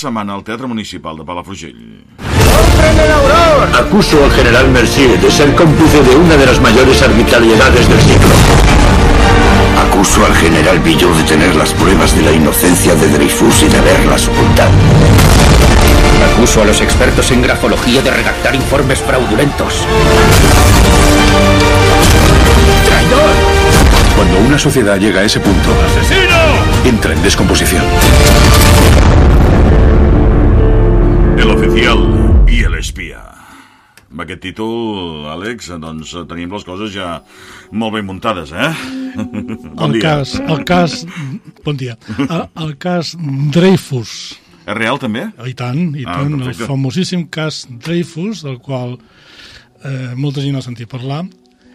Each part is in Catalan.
setmana al Teatre Municipal de Palafrugell. Acuso al general Mercier de ser cómplice de una de las mayores arbitrariedades del siglo. Acuso al general Billot de tener las pruebas de la inocencia de Dreyfus y de haberlas ocultado. Acuso a los expertos en grafología de redactar informes fraudulentos. ¡Traidor! Cuando una sociedad llega a ese punto, entra en descomposición. El oficial i l'espia. Amb aquest títol, Àlex, doncs tenim les coses ja molt ben muntades, eh? Bon el dia. cas, el cas, bon dia, el, el cas Dreyfus, És real, també? i tant, i Ah, tant, el perfecte. famosíssim cas Dreyfus, del qual eh, molta gent ha sentit parlar,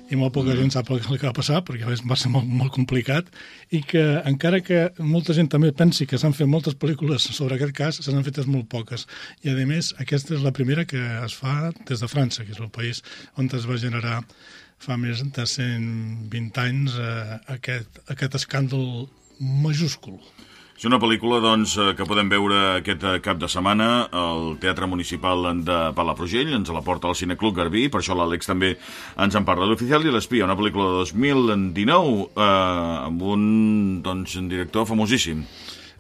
i molt poca gent sap el que va passar, perquè va ser molt, molt complicat, i que encara que molta gent també pensi que s'han fet moltes pel·lícules sobre aquest cas, se n'han fetes molt poques. I a més, aquesta és la primera que es fa des de França, que és el país on es va generar fa més de 120 anys eh, aquest, aquest escàndol majúscul. És una pel·lícula doncs, eh, que podem veure aquest eh, cap de setmana al Teatre Municipal de Palafrugell, ens la porta al Cineclub Garbí, per això l'Àlex també ens en parla. L'Oficial i l'Espia, una pel·lícula de 2019 eh, amb un, doncs, un director famosíssim.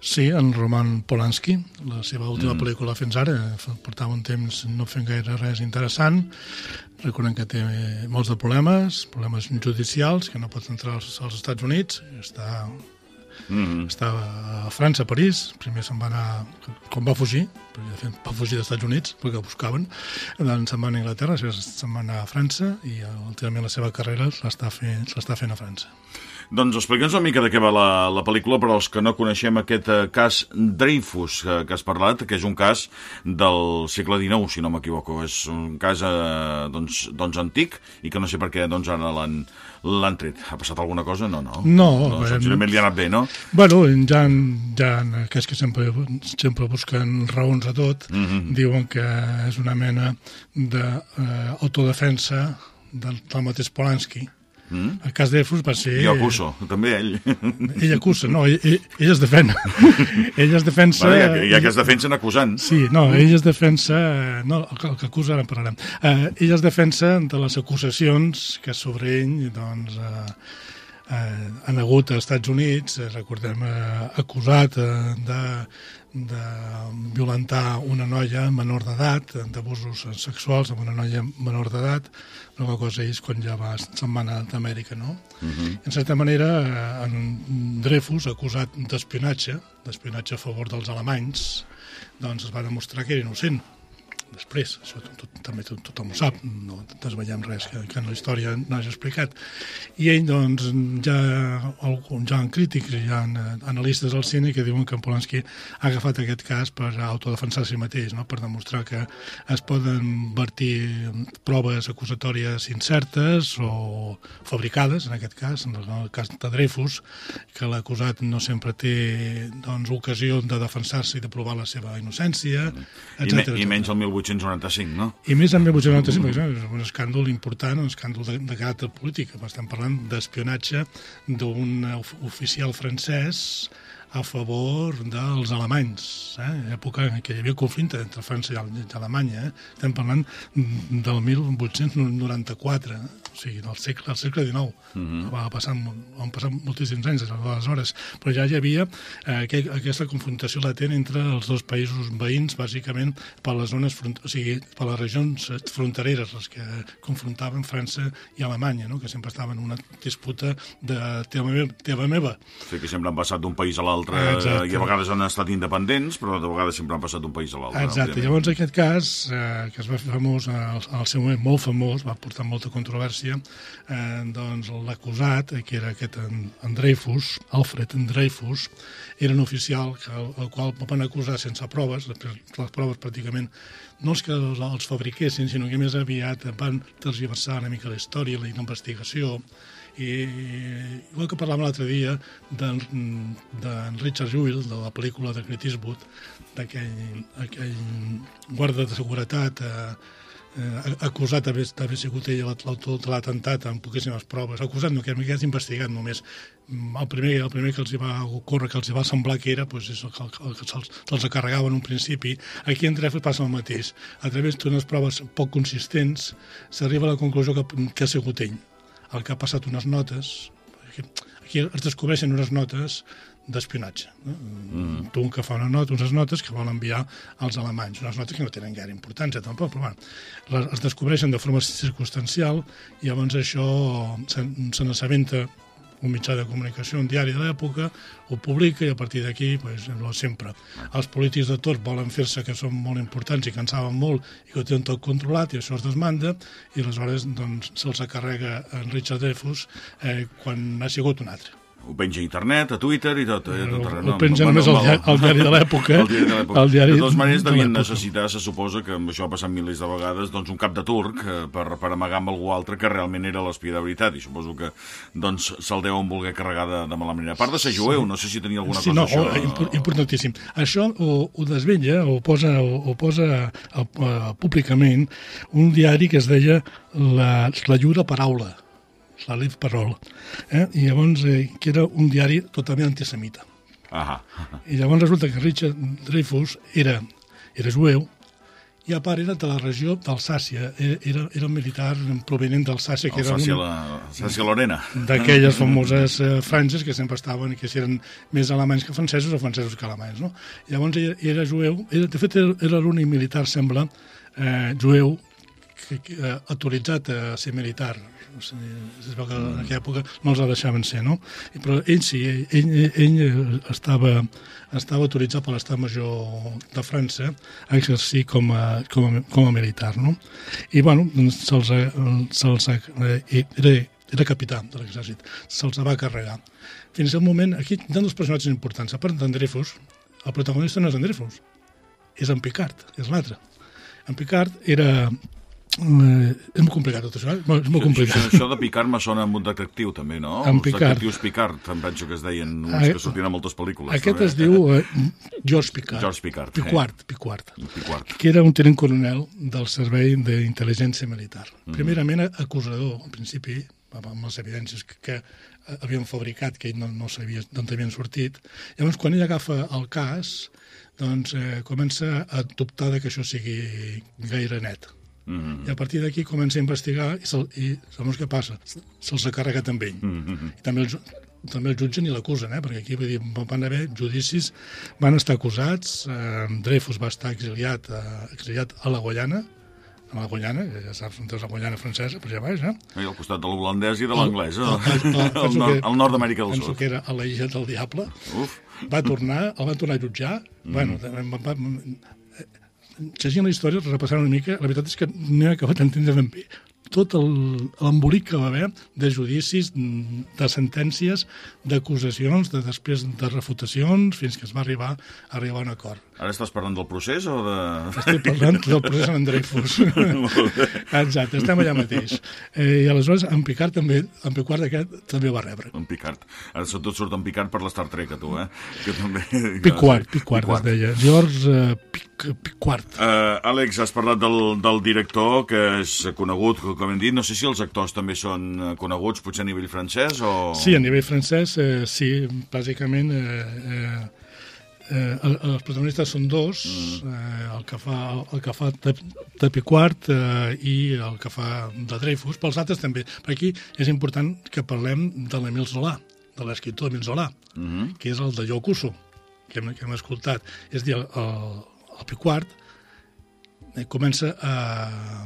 Sí, en Roman Polanski, la seva última mm. pel·lícula fins ara, portava un temps no fent gaire res interessant, recordem que té molts de problemes, problemes judicials, que no pot entrar als, als Estats Units, està, Mm està a França, a París, primer se'n va anar, quan va fugir, perquè de fet va fugir dels Estats Units, perquè el buscaven, doncs se'n va anar a Anglaterra, després se'n va anar a França, i últimament la seva carrera l'està fent, fent a França. Doncs explica'ns una mica de què va la, la pel·lícula per als que no coneixem aquest eh, cas Dreyfus eh, que has parlat, que és un cas del segle XIX, si no m'equivoco. És un cas eh, doncs, doncs antic i que no sé per què doncs, ara l'han l'han tret. Ha passat alguna cosa? No, no. No, no eh, senzillament li ha anat bé, no? Bueno, ja, ja aquells que sempre, sempre busquen raons a tot, mm -hmm. diuen que és una mena d'autodefensa del, del mateix Polanski. Mm? El cas d'Efus va ser... Jo acuso, també ell. Ell acusa, no, ell, ell, ell es defèn. ell es defensa... Bueno, ja, que, ja que es defensen acusant. Sí, no, ell es defensa... No, el que, el que acusa ara en parlarem. Eh, ell es defensa de les acusacions que sobre ell, doncs, eh, eh, han hagut als Estats Units, eh, recordem, eh, acusat eh, de, de violentar una noia menor d'edat, d'abusos sexuals amb una noia menor d'edat, qual cosa és quan ja va, anar d'Amèrica, no? Uh -huh. En certa manera, eh, en Dreyfus, acusat d'espionatge, d'espionatge a favor dels alemanys, doncs es va demostrar que era innocent després, això tot, tot, també tot, tothom ho sap, no desvetllem res que, que en la història no hagi explicat. I ell, doncs, ja, algun, ja en crítics, hi ha eh, analistes del cine que diuen que en Polanski ha agafat aquest cas per autodefensar si mateix, no? per demostrar que es poden vertir proves acusatòries incertes o fabricades, en aquest cas, en el cas de Dreyfus, que l'acusat no sempre té doncs, ocasió de defensar-se i de provar la seva innocència, I, etc. me, I menys el 1895, no? I més en 1895, perquè és un escàndol important, un escàndol de, de caràcter polític. Estem parlant d'espionatge d'un of- oficial francès a favor dels alemanys, eh? època en què hi havia conflicte entre França i Ale- i Alemanya. Eh? Estem parlant del 1894, o sigui, del segle, del segle XIX. Mm -hmm. va passar, van passar moltíssims anys des d'aleshores, però ja hi havia eh, aqu aquesta confrontació latent entre els dos països veïns, bàsicament per les zones, front o sigui, per les regions frontereres, les que confrontaven França i Alemanya, no? que sempre estaven en una disputa de teva meva, teva meva. O sigui que sempre han passat d'un país a l'altre Exacte. eh, i a vegades han estat independents, però de vegades sempre han passat d'un país a l'altre. Exacte, òbviament. llavors aquest cas, eh, que es va fer famós, en el seu moment molt famós, va portar molta controvèrsia, eh, doncs l'acusat, eh, que era aquest en, en Dreyfus, Alfred en Dreyfus, era un oficial que, el, el qual van acusar sense proves, les, les proves pràcticament no és que els, els fabriquessin, sinó que més aviat van tergiversar una mica la història, la investigació, i igual que parlàvem l'altre dia d'en de Richard Jewell, de la pel·lícula de Clint Eastwood, d'aquell aquell guarda de seguretat eh, eh, acusat d'haver sigut ell l'autor de l'atemptat amb poquíssimes proves. Acusat no, que és investigat només. Mm, el primer, el primer que els hi va ocórrer, que els hi va semblar que era, doncs és el, el, que se'ls se carregava en un principi. Aquí en Dreyfus passa el mateix. A través d'unes proves poc consistents s'arriba a la conclusió que, que ha sigut ell. El que ha passat unes notes, aquí, aquí es descobreixen unes notes d'espionatge. No? Mm. Tu que fa una nota, unes notes que vol enviar als alemanys, unes notes que no tenen gaire importància tampoc, però bueno, les, es descobreixen de forma circumstancial i llavors això se, se n'assabenta un mitjà de comunicació, un diari de l'època, ho publica i a partir d'aquí, pues, sempre. Els polítics de tot volen fer-se que són molt importants i que en saben molt i que ho tenen tot controlat i això es desmanda i aleshores doncs, se'ls acarrega en Richard Dreyfus eh, quan ha sigut un altre ho penja a internet, a Twitter i tot. Eh, tot ho, ho penja només al diari, al diari de l'època. el diari de totes maneres devien de necessitar, se suposa que amb això ha passat milers de vegades, doncs un cap de turc eh, per, per amagar amb algú altre que realment era l'espia de veritat i suposo que doncs se'l deuen voler carregar de, de mala manera. A part de ser jueu, sí. no sé si tenia alguna sí, cosa no, això. Oh, importantíssim. Això ho, ho desvetlla, ho posa, ho, ho posa uh, públicament un diari que es deia La, la lliure paraula la Liv Parol, eh? i llavors eh, que era un diari totalment antisemita. Ah I llavors resulta que Richard Dreyfus era, era jueu, i a part era de la regió d'Alsàcia, era, era un militar provenent d'Alsàcia. que Alsàcia, una... la, Alsàcia Lorena. D'aquelles famoses eh, franges que sempre estaven i que si eren més alemanys que francesos o francesos que alemanys. No? Llavors era, era jueu, era, de fet era, era l'únic militar, sembla, eh, jueu eh, autoritzat a ser militar o sigui, es veu que en aquella època no els la deixaven ser, no? Però ell sí, ell, ell, estava, estava autoritzat per l'estat major de França a exercir com a, com a, com a militar, no? I, bueno, doncs se'ls se eh, era, era capità de l'exèrcit, se'ls va carregar. Fins al moment, aquí hi ha dos personatges importants. A part d'en el protagonista no és en és en Picard, és l'altre. En Picard era Eh, és molt complicat tot això, eh? és molt complicat. Això, això de Picard me sona amb un detectiu també, no? En Els Picard. detectius Picard, em penso que es deien uns que sortien a moltes pel·lícules. Aquest també. es diu eh, George Picard. George Picard. Piquart, eh? Piquart. Piquart. Que era un tenent coronel del Servei d'Intel·ligència Militar. Mm. Primerament acusador, al principi, amb les evidències que, que havien fabricat, que ell no, no sabia d'on havien sortit. Llavors, quan ell agafa el cas, doncs eh, comença a dubtar de que això sigui gaire net. Mm -hmm. I a partir d'aquí comença a investigar i, i sabem què passa? Se'ls carrega també ell. Mm -hmm. I també el, també el jutgen i l'acusen, eh? perquè aquí vull dir, van haver judicis, van estar acusats, eh, Dreyfus va estar exiliat, eh, exiliat a la Guayana, a la Guayana, que ja saps on és la Guayana francesa, per allà baix, eh? I al costat de l'holandès i de l'anglès, eh? al, nord, al nord d'Amèrica del penso Sud. Penso que era a la illa del Diable. Uf. Va tornar, el van tornar a jutjar, mm. bueno, va, va, llegint la història, repassant una mica, la veritat és que no he acabat d'entendre ben bé tot l'embolic que va haver de judicis, de sentències, d'acusacions, de després de refutacions, fins que es va arribar a arribar a un acord. Ara estàs parlant del procés o de... Estic parlant del procés en Dreyfus. Exacte, estem allà mateix. Eh, I aleshores en Picard també, en Picard aquest també va rebre. En Picard. Ara tot surt en Picard per l'Star Trek, a tu, eh? Que també... Picard, Picard, es deia. George uh, Pic, Picard. Uh, Àlex, has parlat del, del director, que és conegut, com hem dit. No sé si els actors també són eh, coneguts, potser a nivell francès o... Sí, a nivell francès, eh, sí, bàsicament... Eh, eh, Eh, els protagonistes són dos, mm. eh, el que fa, el que fa de, de Piquart eh, i el que fa de Dreyfus, pels altres també. Per aquí és important que parlem de l'Emil Zola, de l'escriptor Emil Zola, mm -hmm. que és el de Yokuso, que hem, que hem escoltat. És a dir, el, el, el Piquart eh, comença a,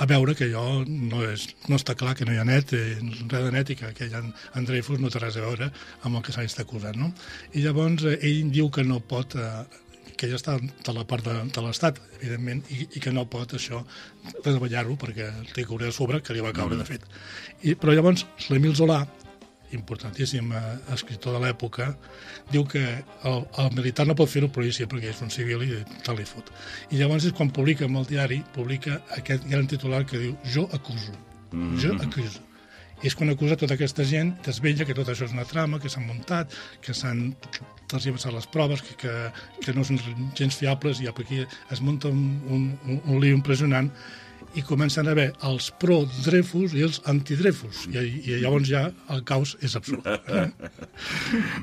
a veure que allò no, és, no està clar, que no hi ha net, eh, res de net i que, que en, en Dreyfus no té res a veure amb el que s'ha estat acusant. No? I llavors eh, ell diu que no pot, eh, que ja està de la part de, de l'Estat, evidentment, i, i que no pot això treballar-ho perquè té que a sobre, que li va caure, mm. de fet. I, però llavors l'Emil Zola, importantíssim eh, escriptor de l'època, diu que el, el militar no pot fer-ho policia perquè és un civil i tal li fot. I llavors és quan publica amb el diari, publica aquest gran titular que diu jo acuso, mm -hmm. jo acuso. I és quan acusa tota aquesta gent, desvella que tot això és una trama, que s'han muntat, que s'han tergiversat les proves, que, que, que no són gens fiables, i aquí es munta un, un, un, un lío impressionant i comencen a haver els pro-Dreyfus i els anti-Dreyfus, i, i llavors ja el caos és absolut. Eh?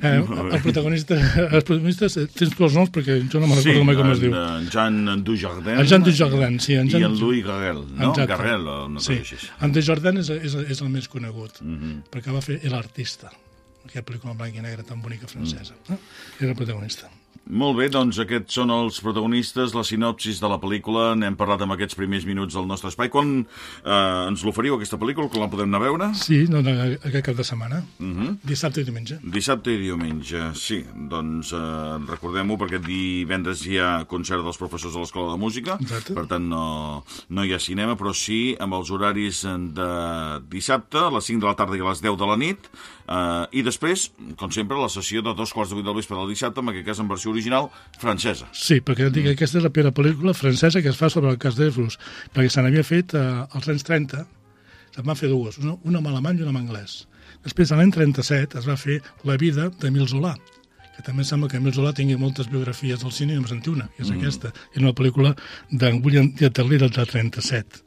Eh, el protagonista, els protagonistes, tens tu els noms perquè jo no me'n recordo mai com es diu. en Jean Dujardin. El Jean Dujardin, sí. En I Jean... en Louis Garrel, no? Exacte. Garrel, o una Sí, així. en Dujardin és, és, és el més conegut, mm. -hmm. perquè va fer l'artista, aquella pel·lícula en blanc i negre tan bonica francesa. Mm. Eh? Era el protagonista. Molt bé, doncs aquests són els protagonistes, la sinopsis de la pel·lícula. N'hem parlat amb aquests primers minuts del nostre espai. Quan eh, ens l'oferiu, aquesta pel·lícula? Quan la podem anar a veure? Sí, no, no, aquest cap de setmana, uh Mhm. -huh. dissabte i diumenge. Dissabte i diumenge, sí. Doncs eh, recordem-ho perquè divendres hi ha concert dels professors de l'Escola de Música, Exacte. per tant no, no hi ha cinema, però sí amb els horaris de dissabte, a les 5 de la tarda i a les 10 de la nit, eh, i després, com sempre, la sessió de dos quarts de vuit del vespre del dissabte, en aquest cas en versió original francesa. Sí, perquè dic que aquesta és la primera pel·lícula francesa que es fa sobre el cas d'Efrus, perquè se n'havia fet eh, als anys 30, se'n van fer dues, una, una en alemany i una en anglès. Després, l'any 37, es va fer La vida d'Emil Zola, que també em sembla que Emil Zola tingui moltes biografies del cine i només en té una, que és mm. aquesta. És una pel·lícula d'en William Dieterle del 37,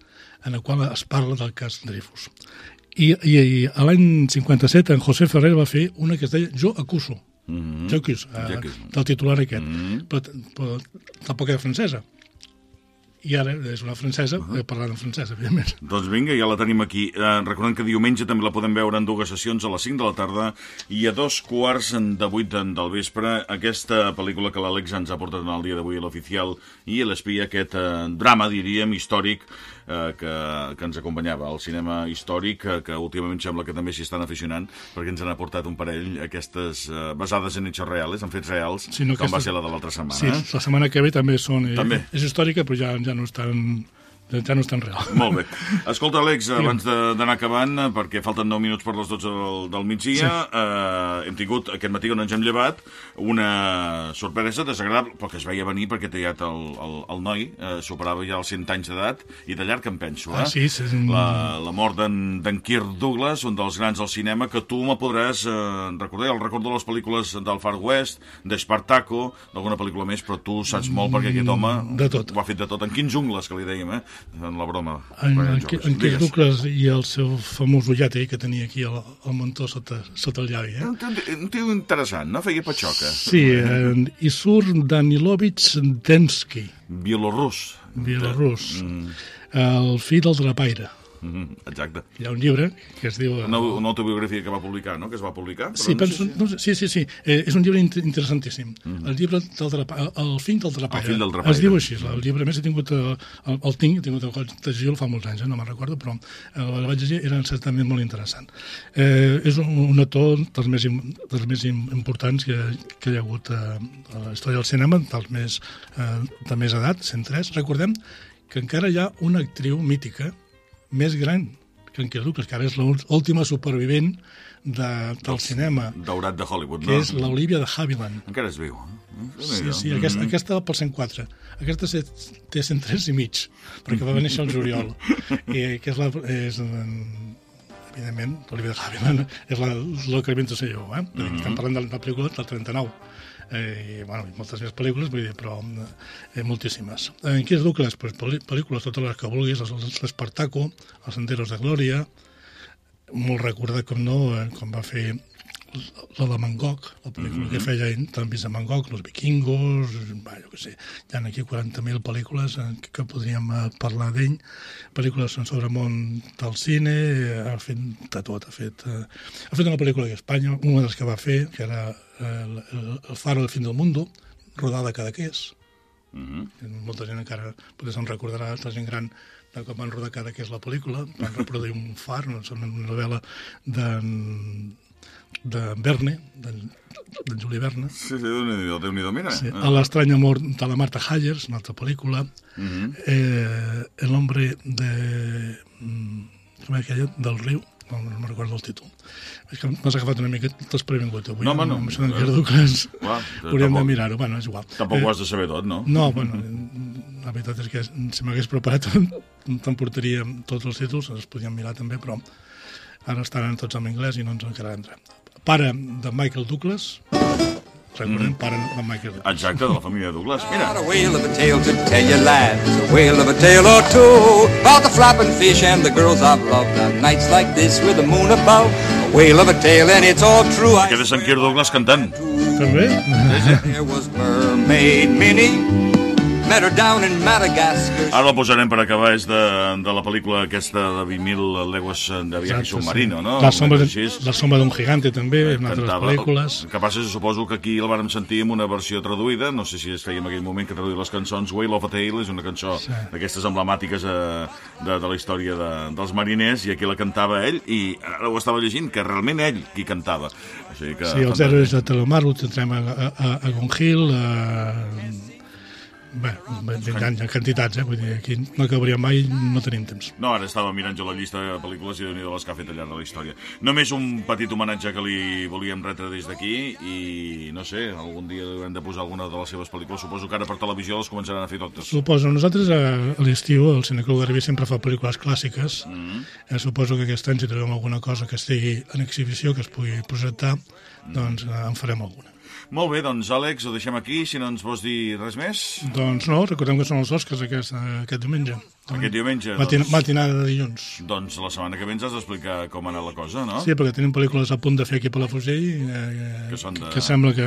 en la qual es parla del cas Dreyfus. I, i, i a l'any 57 en José Ferrer va fer una que es deia Jo acuso, mm -hmm. Jo acuso, eh, del titular aquest, mm -hmm. però, però tampoc era francesa. I ara és una francesa, uh -huh. parlant en francès, evidentment. Doncs vinga, ja la tenim aquí. Eh, recordem que diumenge també la podem veure en dues sessions, a les 5 de la tarda i a dos quarts de 8 del vespre. Aquesta pel·lícula que l'Àlex ens ha portat en el dia d'avui l'oficial i l'espia, aquest eh, drama, diríem, històric, eh, que, que ens acompanyava. El cinema històric, eh, que últimament sembla que també s'hi estan aficionant, perquè ens han aportat un parell, aquestes eh, basades en hechos reals, en fets reals, Sí, no, com va aquestes- ser la de l'altra setmana. Sí, eh? la setmana que ve també són... eh, També. És històrica, però ja, ja no és tan, ja no és tan real. Molt bé. Escolta, Àlex, abans de- d'anar acabant, perquè falten 9 minuts per les 12 del, del migdia, sí. eh, hem tingut aquest matí quan ens hem llevat una sorpresa desagradable, però que es veia venir perquè tallat el, el, el noi eh, superava ja els 100 anys d'edat i de llarg em penso, eh? Ah, sí, sí. La, la mort d'en Kirk Douglas, un dels grans del cinema, que tu me podràs eh, recordar, el record de les pel·lícules del Far West, d'Espartaco, d'alguna pel·lícula més, però tu saps molt perquè aquest home de tot. ho ha fet de tot. En quins ungles, que li dèiem, eh? En la broma. En, en, en, en Digues. Douglas i el seu famós ullat eh, que tenia aquí al, al mentó sota, sota el llavi. Eh? Un tio- Un tio interessant, no? Feia patxoca. Sí, en Isur Danilovich Densky, Bielorrus. bielorrus, Mm, el fill del drapaire. Mm, exacte. Hi ha un llibre que es diu... Una, una autobiografia que va publicar, no? Que es va publicar. però Sí, no penso, no, sé- sí, sí, sí. Eh, és un llibre int interessantíssim. Mm. El llibre del drapaire, el fill del drapaire. El fill del drapaire. Es diu així. El llibre, més, he tingut, eh, el, el tinc, he tingut el de llegir fa molts anys, eh, no me'n recordo, però eh, el vaig llegir, era certament molt interessant. Eh, és un, un autor dels més, dels més im- importants que, que hi ha hagut eh, a la història del cinema, dels més, eh, de més edat, 103. Recordem que encara hi ha una actriu mítica més gran que en Kirk Douglas, que ara és l'última supervivent de, del cinema, Daurat de Hollywood, que no? és l'Olivia de Havilland. Encara es viu. eh? Sí, sí, aquesta, aquesta va pel 104. Aquesta té 103 i mig, perquè va néixer el juliol. I que és la... És, eh, evidentment, l'Olivia de Havilland és la, la que inventa ser jo, eh? Mm -hmm. Estem parlant de la pel·lícula del 39. Eh, i, bueno, moltes més pel·lícules, vull dir, però eh, moltíssimes. En Kirk Douglas, pues, pel·lí- pel·lícules, totes les que vulguis, les- l'Espartaco, Els Senderos de Glòria, molt recordat, com no, eh, com va fer la de Van Gogh, la pel·lícula mm -hmm. que feia ell, també de Van Gogh, Los vikingos, va, jo què sé, hi ha aquí 40.000 pel·lícules eh, que, que podríem eh, parlar d'ell, pel·lícules sobre el món del cine, eh, ha fet de tot, ha fet, eh, ha fet una pel·lícula a Espanya, una de les que va fer, que era eh, el, el, faro del fin del mundo, rodada a Cadaqués, Mhm. molta gent encara potser se'n recordarà, la gent gran de com van rodar cada que és la pel·lícula, van reproduir un far, una, una novel·la de, de Verne, d'en de Juli Verne, Sí, sí, Déu-n'hi-do, déu nhi déu mira. sí, Eh, a l'estrany amor de la Marta Hayers, una altra pel·lícula, mhm. eh, El hombre de... mm, Com és aquella? Del riu, no, no me'n recordo el títol. És que m'has agafat una mica desprevingut avui. No, home, no. Això d'en Kirk Douglas, Clar, hauríem de tampoc- mirar-ho, bueno, és igual. Tampoc Eh, ho has de saber tot, no? no, bueno, la veritat és que si m'hagués preparat t'emportaria tots els títols, els podíem mirar també, però ara estaran tots en anglès i no ens en quedarà entrar. Pare de Michael Douglas, recordem, pare de Michael Douglas. Exacte, de la família Douglas. Mira, Got a whale of a tale to tell you, lads. A whale of a tale or two about the flapping fish and the girls I've loved on nights like this with the moon above. A whale of a tale, and it's all true. I queda Sant Quir Douglas cantant. També? There was Mermaid Minnie. Met her down in Madagascar. Ara la posarem per acabar, és de, de la pel·lícula aquesta de 20.000 legües de viatge submarino, no? La sombra, de, la sombra d'un gigante també, una altra de pel·lícules. El que passa és, suposo que aquí el vàrem sentir en una versió traduïda, no sé si es feia en aquell moment que traduïa les cançons, Whale of a Tale és una cançó Sí. d'aquestes emblemàtiques eh, de, de la història de, dels mariners, i aquí la cantava ell, i ara ho estava llegint, que realment ell qui cantava. O sigui que, Sí, els fantàstic. héroes de Telomar ho tindrem a, a, a, a Gonhill, a... Bé, ja quantitats, eh? Vull dir, aquí no acabaríem mai, no tenim temps. No, ara estava mirant jo la llista de pel·lícules i de les que ha fet al llarg de la història. Només un petit homenatge que li volíem retre des d'aquí i, no sé, algun dia haurem de posar alguna de les seves pel·lícules. Suposo que ara per televisió les començaran a fer totes. Suposo, nosaltres a, a l'estiu, el Cineclub de Ribí sempre fa pel·lícules clàssiques. Mm. Eh, suposo que aquest any, si trobem alguna cosa que estigui en exhibició, que es pugui projectar, doncs eh, en farem alguna. Molt bé, doncs, Àlex, ho deixem aquí. Si no ens vols dir res més, Doncs no, recordem que són els Oscars aquest, aquest diumenge. Aquest diumenge... Matin Doncs, matinada de dilluns. doncs la setmana que ve ens has d'explicar com ha anat la cosa, no? Sí, perquè tenim pel·lícules a punt de fer aquí a Palafrugell eh, Que de- que sembla que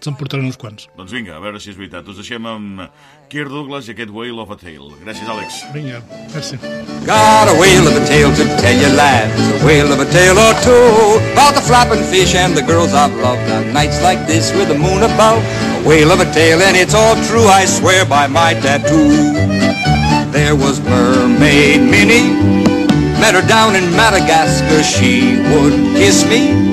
se'n portaran uns quants. Doncs vinga, a veure si és veritat. Us deixem amb Kirk Douglas i aquest Whale of a Tale. Gràcies, Àlex. Vinga, merci. Got a whale of a tale to tell you, lads. A whale of a tale or two about the flapping fish and the girls I've loved on nights like this with the moon above. A whale of a tale, and it's all true. I swear by my tattoo. There was Mermaid Minnie. Met her down in Madagascar. She would kiss me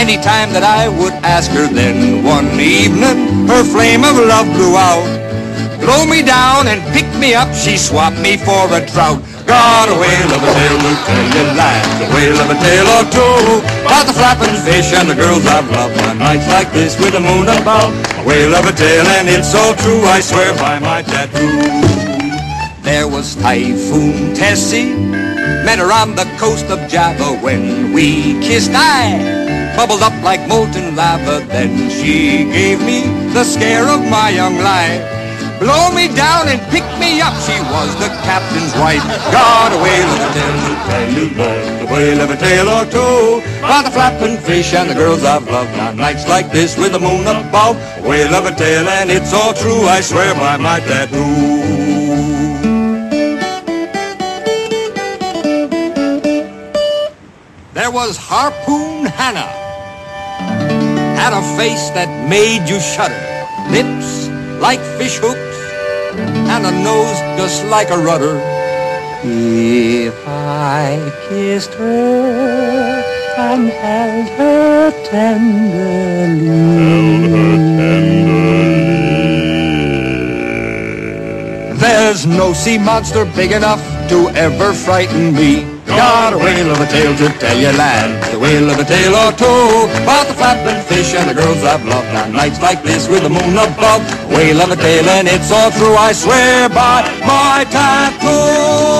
anytime that I would ask her. Then one evening, her flame of love blew out. Blow me down and pick me up, she swapped me for a trout. Got a whale of a tale to tell you lads, a whale of a tale or two about the flapping fish and the girls I've loved on nights like this with the moon above. A whale of a tale and it's so true, I swear by my tattoo. There was Typhoon Tessie, met her on the coast of Java when we kissed. I bubbled up like molten lava, then she gave me the scare of my young life. Blow me down and pick me up, she was the captain's wife. Got a whale of a tale a whale of a tale or two. About the flapping fish and the girls I've loved on nights like this with the moon above. A whale of a tale and it's all true, I swear by my tattoo. Was Harpoon Hannah. Had a face that made you shudder. Lips like fish hooks, and a nose just like a rudder. If I kissed her and held her tenderly. There's no sea monster big enough to ever frighten me. Got a whale of a tale to tell you, lad. The whale of a tale or two about the flapping fish and the girls I've loved on nights like this with the moon above. Whale of a tale and it's all true. I swear by my tattoo.